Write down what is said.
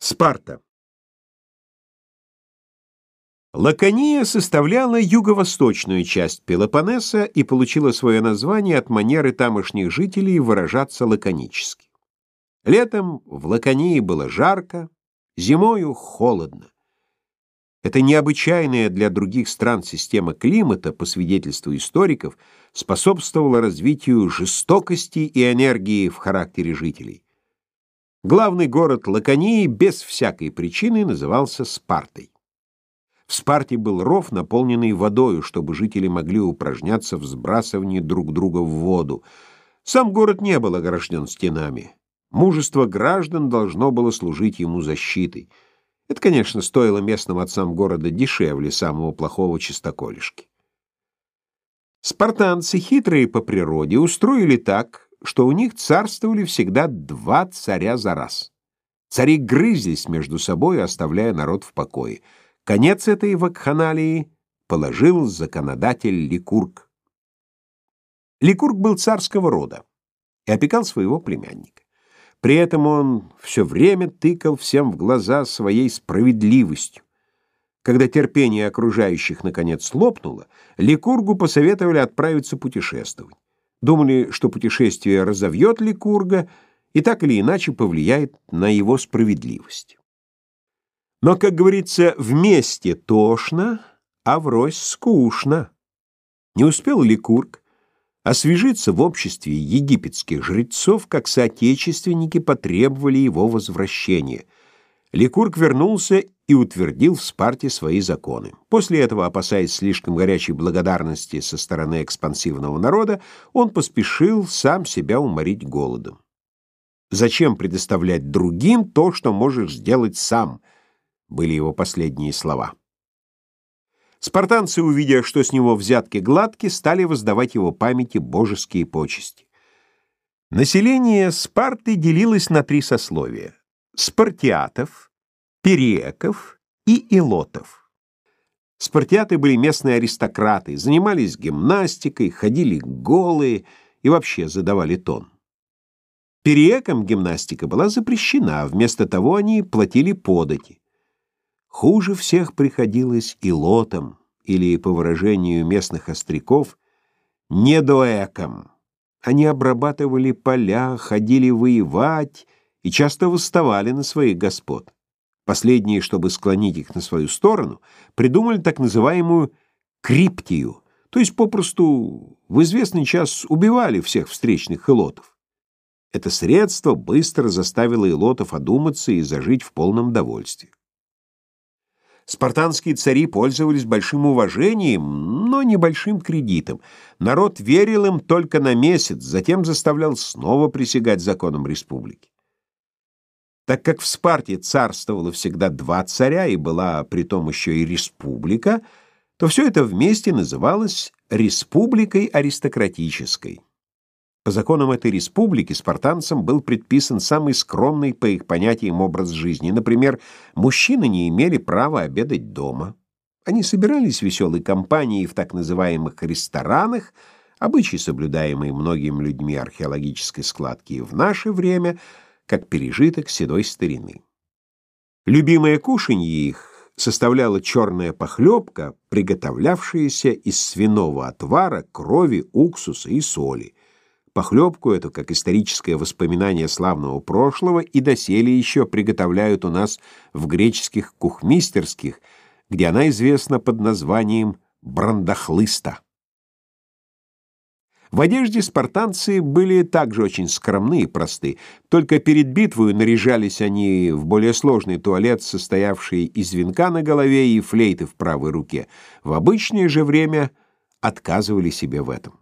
Спарта. Лакония составляла юго-восточную часть Пелопоннеса и получила свое название от манеры тамошних жителей выражаться лаконически. Летом в Лаконии было жарко, зимою холодно. Эта необычайная для других стран система климата, по свидетельству историков, способствовала развитию жестокости и энергии в характере жителей. Главный город Лаконии без всякой причины назывался Спартой. В Спарте был ров, наполненный водою, чтобы жители могли упражняться в сбрасывании друг друга в воду. Сам город не был огражден стенами. Мужество граждан должно было служить ему защитой. Это, конечно, стоило местным отцам города дешевле самого плохого чистоколишки. Спартанцы, хитрые по природе, устроили так, что у них царствовали всегда два царя за раз. Цари грызлись между собой, оставляя народ в покое. Конец этой вакханалии положил законодатель Ликург. Ликург был царского рода и опекал своего племянника. При этом он все время тыкал всем в глаза своей справедливостью. Когда терпение окружающих наконец лопнуло, Ликургу посоветовали отправиться путешествовать. Думали, что путешествие разовьет Ликурга и так или иначе повлияет на его справедливость. Но, как говорится, вместе тошно, а врозь скучно. Не успел Ликург освежиться в обществе египетских жрецов, как соотечественники потребовали его возвращения. Ликург вернулся и утвердил в Спарте свои законы. После этого, опасаясь слишком горячей благодарности со стороны экспансивного народа, он поспешил сам себя уморить голодом. «Зачем предоставлять другим то, что можешь сделать сам?» — были его последние слова. Спартанцы, увидя, что с него взятки гладки, стали воздавать его памяти божеские почести. Население Спарты делилось на три сословия — спартиатов — периеков и илотов. Спартиаты были местные аристократы, занимались гимнастикой, ходили голые и вообще задавали тон. Периекам гимнастика была запрещена, а вместо того они платили подати. Хуже всех приходилось илотам, или, по выражению местных остряков, недоэкам. Они обрабатывали поля, ходили воевать и часто восставали на своих господ. Последние, чтобы склонить их на свою сторону, придумали так называемую криптию, то есть попросту в известный час убивали всех встречных элотов. Это средство быстро заставило элотов одуматься и зажить в полном довольстве. Спартанские цари пользовались большим уважением, но небольшим кредитом. Народ верил им только на месяц, затем заставлял снова присягать законам республики. Так как в Спарте царствовало всегда два царя и была притом еще и республика, то все это вместе называлось республикой аристократической. По законам этой республики спартанцам был предписан самый скромный по их понятиям образ жизни. Например, мужчины не имели права обедать дома. Они собирались веселой компанией в так называемых ресторанах, обычай, соблюдаемый многими людьми археологической складки в наше время — как пережиток седой старины. Любимое кушанье их составляла черная похлебка, приготовлявшаяся из свиного отвара, крови, уксуса и соли. Похлебку эту, как историческое воспоминание славного прошлого, и доселе еще приготовляют у нас в греческих кухмистерских, где она известна под названием брандахлыста. В одежде спартанцы были также очень скромны и просты. Только перед битвой наряжались они в более сложный туалет, состоявший из венка на голове и флейты в правой руке. В обычное же время отказывали себе в этом.